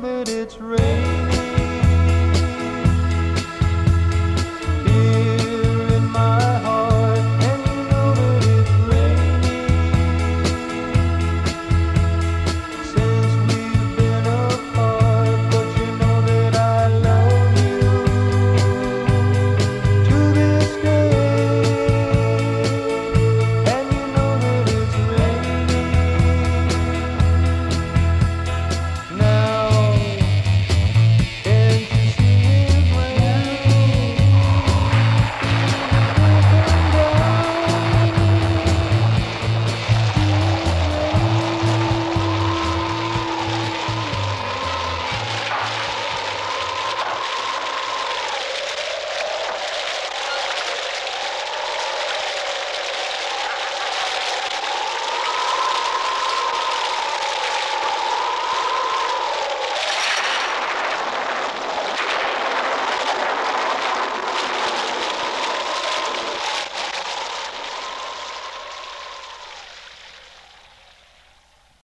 that it's raining.